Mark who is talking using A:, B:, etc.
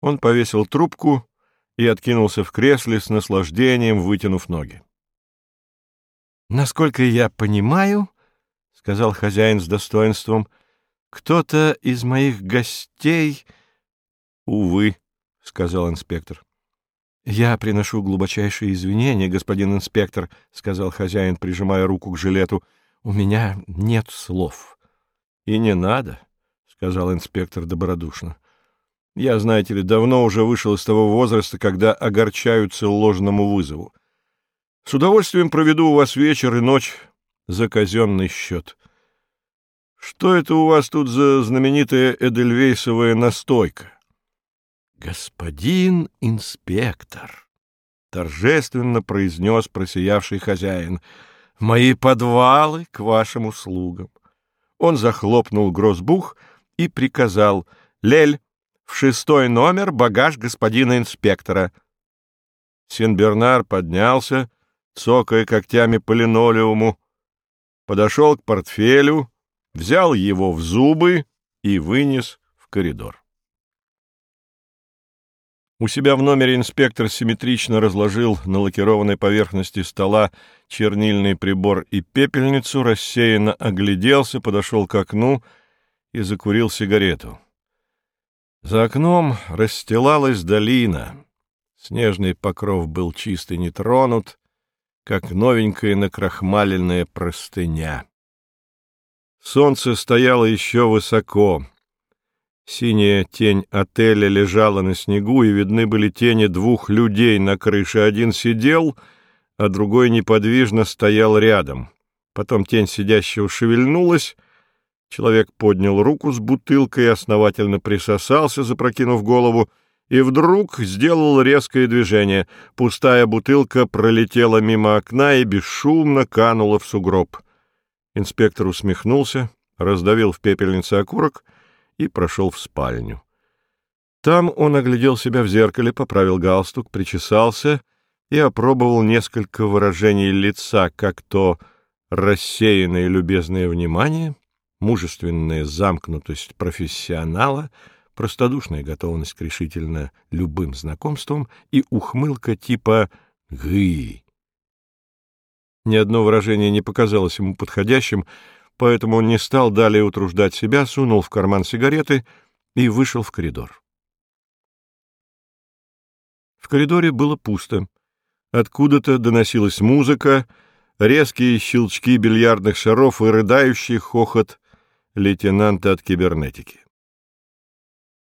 A: Он повесил трубку и откинулся в кресле с наслаждением, вытянув ноги. «Насколько я понимаю, — сказал хозяин с достоинством, — кто-то из моих гостей...» «Увы», — сказал инспектор. «Я приношу глубочайшие извинения, господин инспектор», — сказал хозяин, прижимая руку к жилету. «У меня нет слов». «И не надо», — сказал инспектор добродушно. «Я, знаете ли, давно уже вышел из того возраста, когда огорчаются ложному вызову. С удовольствием проведу у вас вечер и ночь за казенный счет. Что это у вас тут за знаменитая эдельвейсовая настойка?» «Господин инспектор», — торжественно произнес просиявший хозяин, — «мои подвалы к вашим услугам». Он захлопнул грозбух и приказал «Лель, в шестой номер багаж господина инспектора». Сен-Бернар поднялся, цокая когтями по линолеуму, подошел к портфелю, взял его в зубы и вынес в коридор. У себя в номере инспектор симметрично разложил на лакированной поверхности стола чернильный прибор и пепельницу, рассеянно огляделся, подошел к окну и закурил сигарету. За окном расстилалась долина. Снежный покров был чистый, не тронут, как новенькая накрахмаленная простыня. Солнце стояло еще высоко — Синяя тень отеля лежала на снегу, и видны были тени двух людей на крыше. Один сидел, а другой неподвижно стоял рядом. Потом тень сидящего шевельнулась, человек поднял руку с бутылкой, основательно присосался, запрокинув голову, и вдруг сделал резкое движение. Пустая бутылка пролетела мимо окна и бесшумно канула в сугроб. Инспектор усмехнулся, раздавил в пепельнице окурок — и прошел в спальню. Там он оглядел себя в зеркале, поправил галстук, причесался и опробовал несколько выражений лица, как то рассеянное любезное внимание, мужественная замкнутость профессионала, простодушная готовность к решительно любым знакомствам и ухмылка типа «гы». Ни одно выражение не показалось ему подходящим, поэтому он не стал далее утруждать себя, сунул в карман сигареты и вышел в коридор. В коридоре было пусто. Откуда-то доносилась музыка, резкие щелчки бильярдных шаров и рыдающий хохот лейтенанта от кибернетики.